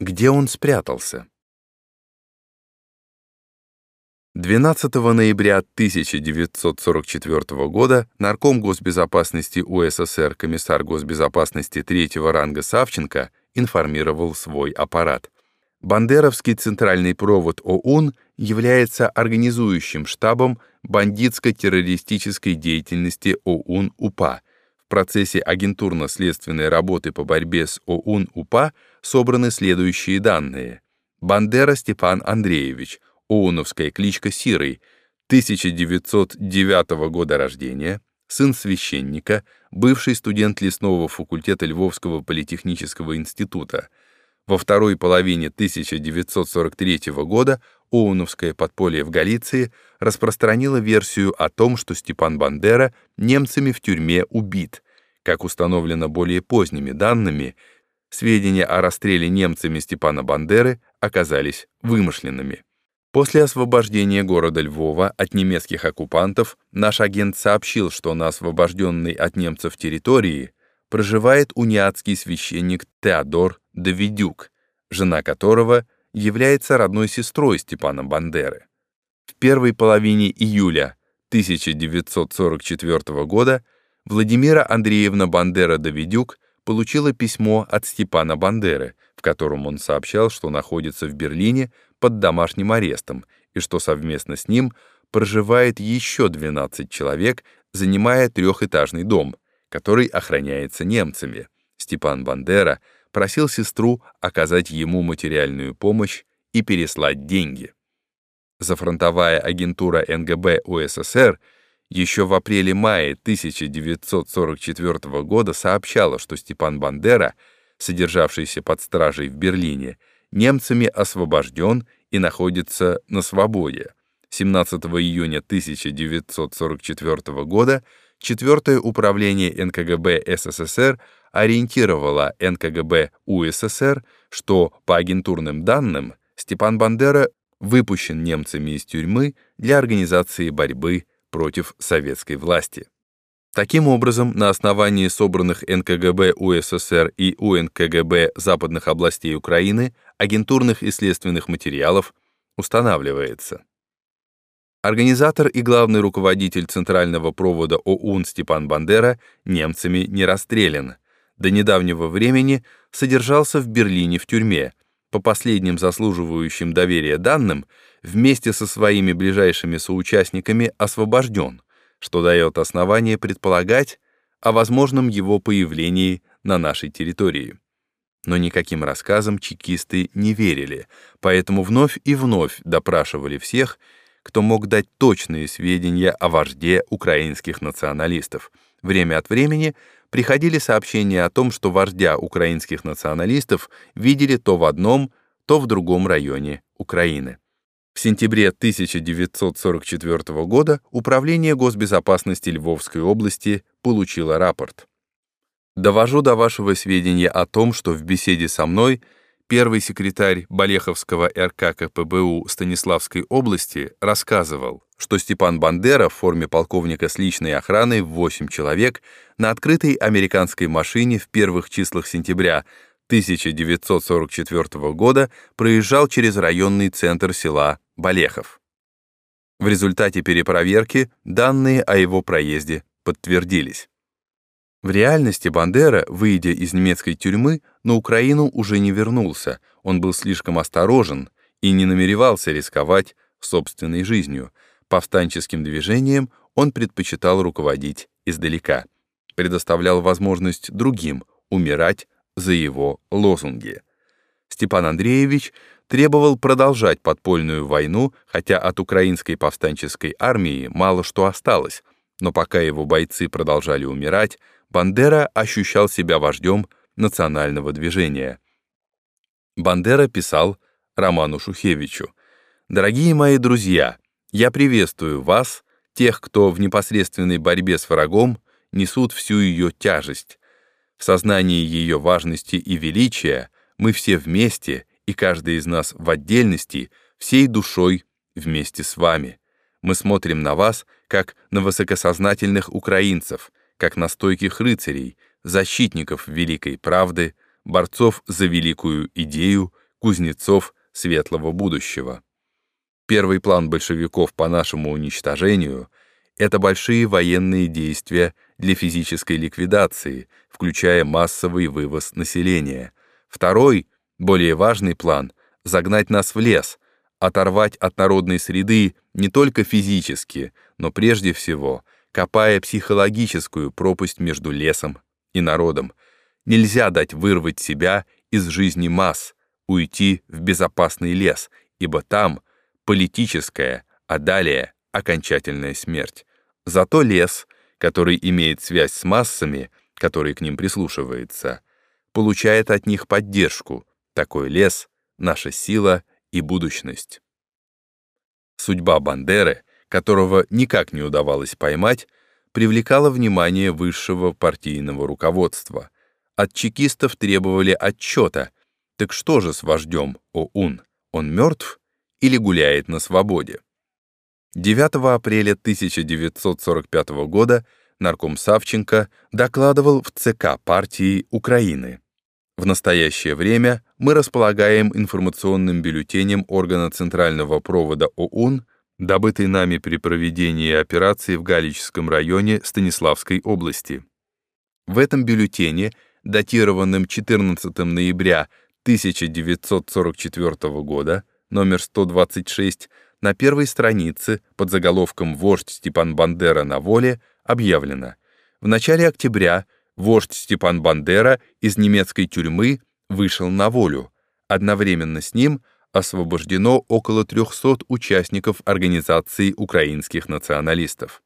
Где он спрятался? 12 ноября 1944 года нарком госбезопасности УССР комиссар госбезопасности третьего ранга Савченко информировал свой аппарат. Бандеровский центральный провод ОУН является организующим штабом бандитско-террористической деятельности ОУН-УПА. Процессе агентурно-следственной работы по борьбе с ОУН-УПА собраны следующие данные. Бандера Степан Андреевич – Оуновская кличка Сирый, 1909 года рождения, сын священника, бывший студент лесного факультета Львовского политехнического института. Во второй половине 1943 года Оуновское подполье в Галиции распространило версию о том, что Степан Бандера немцами в тюрьме убит. Как установлено более поздними данными, сведения о расстреле немцами Степана Бандеры оказались вымышленными. После освобождения города Львова от немецких оккупантов наш агент сообщил, что на освобожденной от немцев территории проживает униатский священник Теодор Давидюк, жена которого является родной сестрой Степана Бандеры. В первой половине июля 1944 года Владимира Андреевна Бандера-Давидюк получила письмо от Степана Бандеры, в котором он сообщал, что находится в Берлине под домашним арестом и что совместно с ним проживает еще 12 человек, занимая трехэтажный дом, который охраняется немцами. Степан Бандера просил сестру оказать ему материальную помощь и переслать деньги. Зафронтовая агентура НГБ УССР еще в апреле-мае 1944 года сообщала, что Степан Бандера, содержавшийся под стражей в Берлине, немцами освобожден и находится на свободе. 17 июня 1944 года Четвертое управление НКГБ СССР ориентировало НКГБ УССР, что, по агентурным данным, Степан Бандера выпущен немцами из тюрьмы для организации борьбы против советской власти. Таким образом, на основании собранных НКГБ УССР и УНКГБ западных областей Украины агентурных и следственных материалов устанавливается. Организатор и главный руководитель центрального провода ОУН Степан Бандера немцами не расстрелян. До недавнего времени содержался в Берлине в тюрьме. По последним заслуживающим доверия данным, вместе со своими ближайшими соучастниками освобожден – что дает основание предполагать о возможном его появлении на нашей территории. Но никаким рассказам чекисты не верили, поэтому вновь и вновь допрашивали всех, кто мог дать точные сведения о вожде украинских националистов. Время от времени приходили сообщения о том, что вождя украинских националистов видели то в одном, то в другом районе Украины. В сентябре 1944 года Управление госбезопасности Львовской области получило рапорт. Довожу до вашего сведения о том, что в беседе со мной первый секретарь Болеховского РК КПБУ Станиславской области рассказывал, что Степан Бандера в форме полковника с личной охраной в 8 человек на открытой американской машине в первых числах сентября 1944 года проезжал через районный центр села Балехов. В результате перепроверки данные о его проезде подтвердились. В реальности Бандера, выйдя из немецкой тюрьмы, на Украину уже не вернулся, он был слишком осторожен и не намеревался рисковать собственной жизнью. Повстанческим движением он предпочитал руководить издалека, предоставлял возможность другим умирать за его лозунги. Степан Андреевич требовал продолжать подпольную войну, хотя от украинской повстанческой армии мало что осталось, но пока его бойцы продолжали умирать, Бандера ощущал себя вождем национального движения. Бандера писал Роману Шухевичу, «Дорогие мои друзья, я приветствую вас, тех, кто в непосредственной борьбе с врагом несут всю ее тяжесть, в сознании ее важности и величия мы все вместе, и каждый из нас в отдельности, всей душой вместе с вами. Мы смотрим на вас, как на высокосознательных украинцев, как на стойких рыцарей, защитников великой правды, борцов за великую идею, кузнецов светлого будущего. Первый план большевиков по нашему уничтожению — это большие военные действия для физической ликвидации, включая массовый вывоз населения. Второй, более важный план — загнать нас в лес, оторвать от народной среды не только физически, но прежде всего, копая психологическую пропасть между лесом и народом. Нельзя дать вырвать себя из жизни масс, уйти в безопасный лес, ибо там политическая, а далее окончательная смерть. Зато лес, который имеет связь с массами, который к ним прислушивается, получает от них поддержку. Такой лес — наша сила и будущность. Судьба Бандеры, которого никак не удавалось поймать, привлекала внимание высшего партийного руководства. От чекистов требовали отчета. Так что же с вождем ОУН? Он мертв или гуляет на свободе? 9 апреля 1945 года нарком Савченко докладывал в ЦК партии Украины. В настоящее время мы располагаем информационным бюллетенем органа Центрального провода ОУН, добытый нами при проведении операции в Галическом районе Станиславской области. В этом бюллетене, датированном 14 ноября 1944 года, номер 126, на первой странице под заголовком «Вождь Степан Бандера на воле» объявлено. В начале октября вождь Степан Бандера из немецкой тюрьмы вышел на волю. Одновременно с ним освобождено около 300 участников Организации украинских националистов.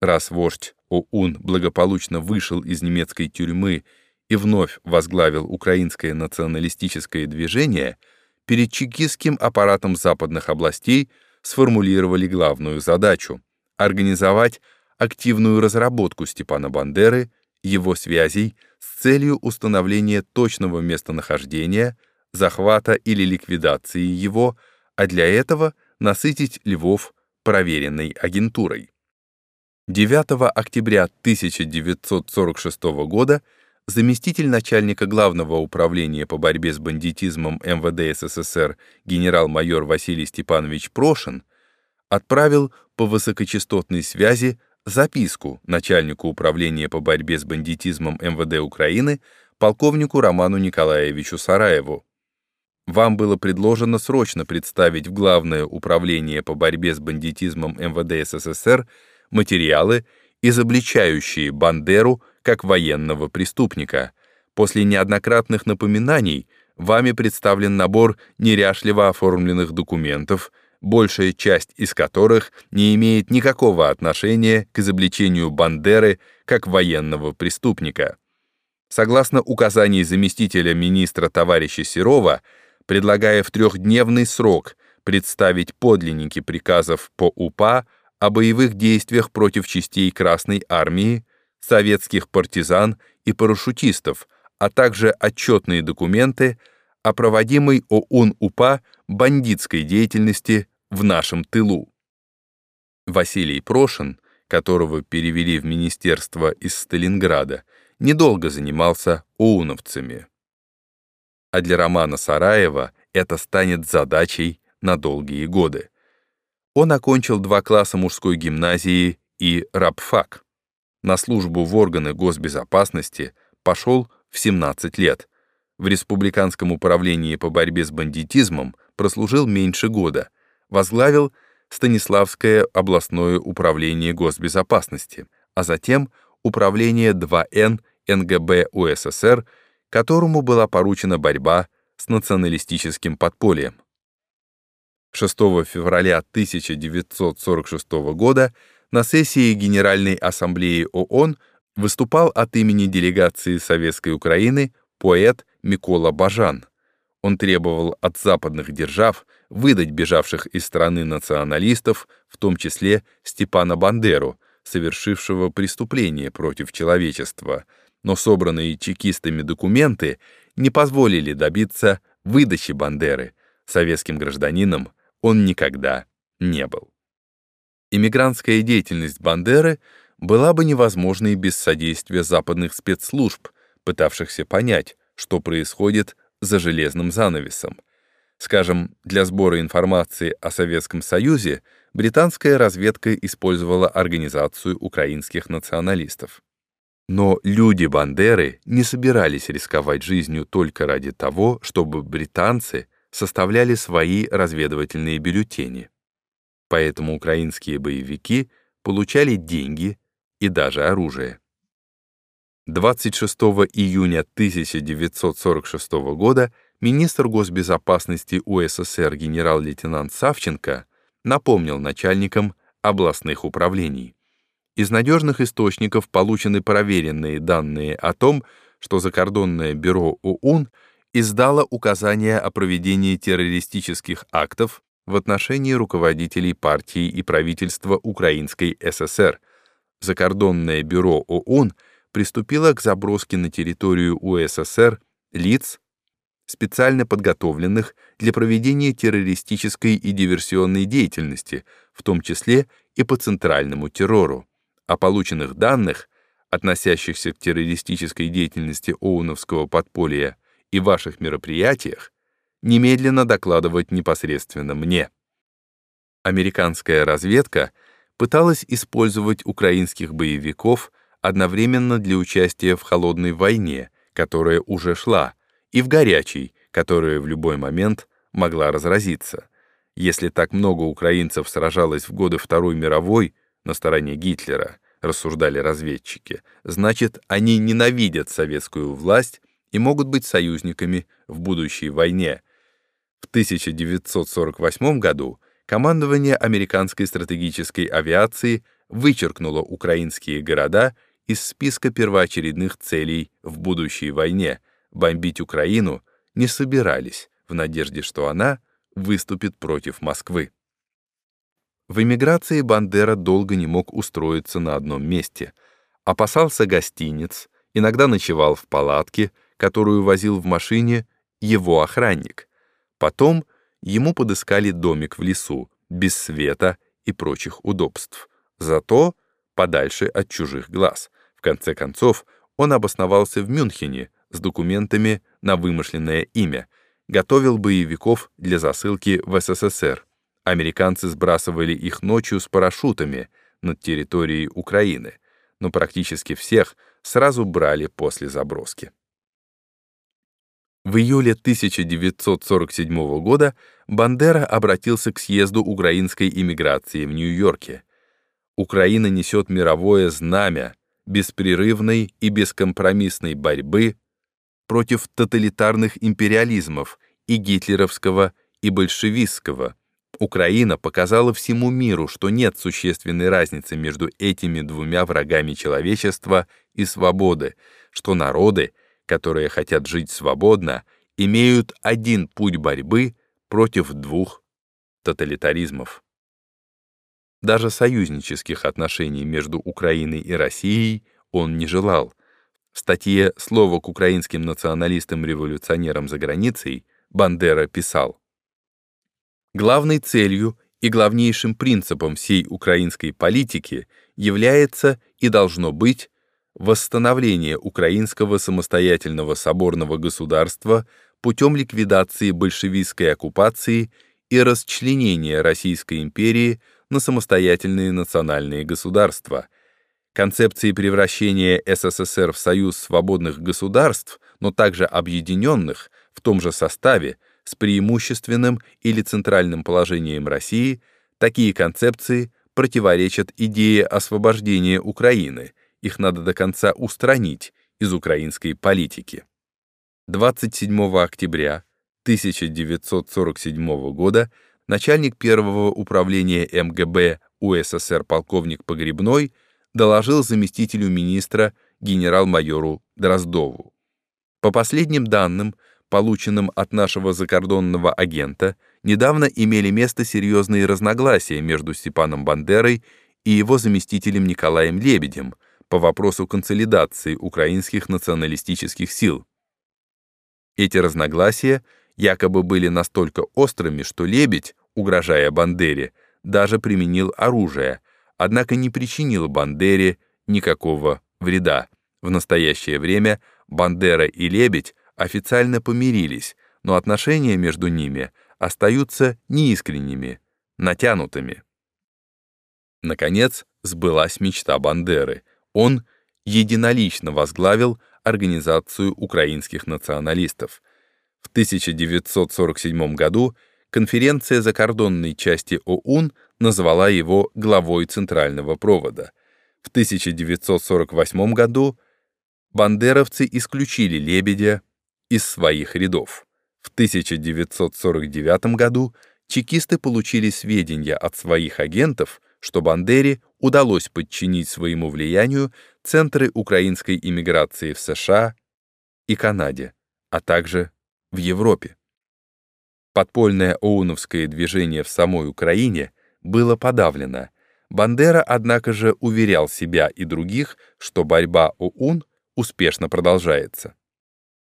Раз вождь ОУН благополучно вышел из немецкой тюрьмы и вновь возглавил украинское националистическое движение, перед чекистским аппаратом западных областей сформулировали главную задачу — организовать активную разработку Степана Бандеры, его связей с целью установления точного местонахождения, захвата или ликвидации его, а для этого насытить Львов проверенной агентурой. 9 октября 1946 года заместитель начальника Главного управления по борьбе с бандитизмом МВД СССР генерал-майор Василий Степанович Прошин отправил по высокочастотной связи записку начальнику управления по борьбе с бандитизмом МВД Украины полковнику Роману Николаевичу Сараеву. Вам было предложено срочно представить в Главное управление по борьбе с бандитизмом МВД СССР материалы, изобличающие Бандеру как военного преступника. После неоднократных напоминаний вами представлен набор неряшливо оформленных документов, большая часть из которых не имеет никакого отношения к изобличению Бандеры как военного преступника. Согласно указаний заместителя министра товарища Серова, предлагая в трехдневный срок представить подлинники приказов по УПА о боевых действиях против частей Красной Армии, советских партизан и парашютистов, а также отчетные документы о проводимой ОУН-УПА бандитской деятельности в нашем тылу. Василий Прошин, которого перевели в министерство из Сталинграда, недолго занимался оуновцами. А для Романа Сараева это станет задачей на долгие годы. Он окончил два класса мужской гимназии и рабфак. На службу в органы госбезопасности пошел в 17 лет. В Республиканском управлении по борьбе с бандитизмом прослужил меньше года — возглавил Станиславское областное управление госбезопасности, а затем Управление 2Н НГБ УССР, которому была поручена борьба с националистическим подпольем. 6 февраля 1946 года на сессии Генеральной Ассамблеи ООН выступал от имени делегации Советской Украины поэт Микола Бажан. Он требовал от западных держав выдать бежавших из страны националистов, в том числе Степана Бандеру, совершившего преступление против человечества, но собранные чекистами документы не позволили добиться выдачи Бандеры. Советским гражданином он никогда не был. Иммигрантская деятельность Бандеры была бы невозможной без содействия западных спецслужб, пытавшихся понять, что происходит за железным занавесом. Скажем, для сбора информации о Советском Союзе британская разведка использовала организацию украинских националистов. Но люди Бандеры не собирались рисковать жизнью только ради того, чтобы британцы составляли свои разведывательные бюллетени. Поэтому украинские боевики получали деньги и даже оружие. 26 июня 1946 года министр госбезопасности УССР генерал-лейтенант Савченко напомнил начальникам областных управлений. Из надежных источников получены проверенные данные о том, что Закордонное бюро ОУН издало указания о проведении террористических актов в отношении руководителей партии и правительства Украинской ССР. Закордонное бюро ОУН приступило к заброске на территорию УССР лиц, специально подготовленных для проведения террористической и диверсионной деятельности, в том числе и по центральному террору о полученных данных, относящихся к террористической деятельности Оуновского подполья и ваших мероприятиях, немедленно докладывать непосредственно мне. Американская разведка пыталась использовать украинских боевиков одновременно для участия в холодной войне, которая уже шла, и в горячей, которая в любой момент могла разразиться. Если так много украинцев сражалось в годы Второй мировой на стороне Гитлера, рассуждали разведчики, значит, они ненавидят советскую власть и могут быть союзниками в будущей войне. В 1948 году командование американской стратегической авиации вычеркнуло украинские города из списка первоочередных целей в будущей войне. Бомбить Украину не собирались в надежде, что она выступит против Москвы. В эмиграции Бандера долго не мог устроиться на одном месте. Опасался гостиниц, иногда ночевал в палатке, которую возил в машине его охранник. Потом ему подыскали домик в лесу, без света и прочих удобств. Зато подальше от чужих глаз. В конце концов, он обосновался в Мюнхене с документами на вымышленное имя, готовил боевиков для засылки в СССР. Американцы сбрасывали их ночью с парашютами над территорией Украины, но практически всех сразу брали после заброски. В июле 1947 года Бандера обратился к съезду украинской иммиграции в Нью-Йорке. Украина несет мировое знамя беспрерывной и бескомпромиссной борьбы против тоталитарных империализмов и гитлеровского, и большевистского, Украина показала всему миру, что нет существенной разницы между этими двумя врагами человечества и свободы, что народы, которые хотят жить свободно, имеют один путь борьбы против двух тоталитаризмов. Даже союзнических отношений между Украиной и Россией он не желал. В статье «Слово к украинским националистам-революционерам за границей» Бандера писал Главной целью и главнейшим принципом всей украинской политики является и должно быть восстановление украинского самостоятельного соборного государства путем ликвидации большевистской оккупации и расчленения Российской империи на самостоятельные национальные государства. Концепции превращения СССР в союз свободных государств, но также объединенных в том же составе, с преимущественным или центральным положением России, такие концепции противоречат идее освобождения Украины, их надо до конца устранить из украинской политики. 27 октября 1947 года начальник первого управления МГБ УССР полковник Погребной доложил заместителю министра генерал-майору Дроздову. По последним данным, полученным от нашего закордонного агента, недавно имели место серьезные разногласия между Степаном Бандерой и его заместителем Николаем Лебедем по вопросу консолидации украинских националистических сил. Эти разногласия якобы были настолько острыми, что Лебедь, угрожая Бандере, даже применил оружие, однако не причинил Бандере никакого вреда. В настоящее время Бандера и Лебедь официально помирились, но отношения между ними остаются неискренними, натянутыми. Наконец, сбылась мечта Бандеры. Он единолично возглавил Организацию украинских националистов. В 1947 году конференция закордонной части ОУН назвала его главой Центрального провода. В 1948 году бандеровцы исключили Лебедя из своих рядов. В 1949 году чекисты получили сведения от своих агентов, что Бандере удалось подчинить своему влиянию центры украинской иммиграции в США и Канаде, а также в Европе. Подпольное оуновское движение в самой Украине было подавлено. Бандера, однако же, уверял себя и других, что борьба ОУН успешно продолжается.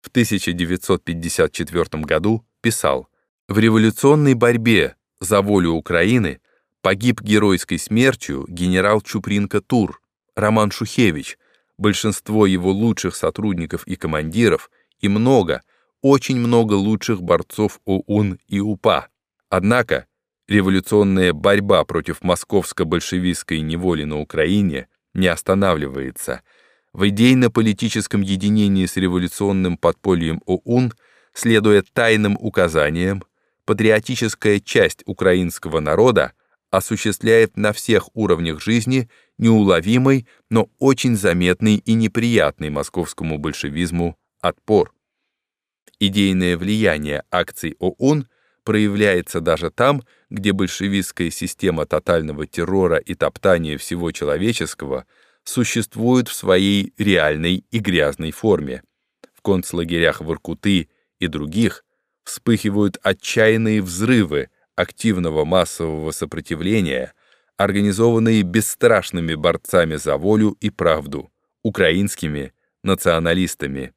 В 1954 году писал «В революционной борьбе за волю Украины погиб геройской смертью генерал Чупринка-Тур, Роман Шухевич, большинство его лучших сотрудников и командиров и много, очень много лучших борцов ОУН и УПА. Однако революционная борьба против московско-большевистской неволи на Украине не останавливается. В идейно-политическом единении с революционным подпольем ОУН, следуя тайным указаниям, патриотическая часть украинского народа осуществляет на всех уровнях жизни неуловимый, но очень заметный и неприятный московскому большевизму отпор. Идейное влияние акций ОУН проявляется даже там, где большевистская система тотального террора и топтания всего человеческого существует в своей реальной и грязной форме. В концлагерях Воркуты и других вспыхивают отчаянные взрывы, активного массового сопротивления, организованные бесстрашными борцами за волю и правду, украинскими националистами.